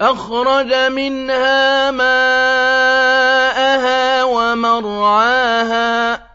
أَخْرَجَ مِنْهَا مَاءَهَا وَمَرْعَاهَا.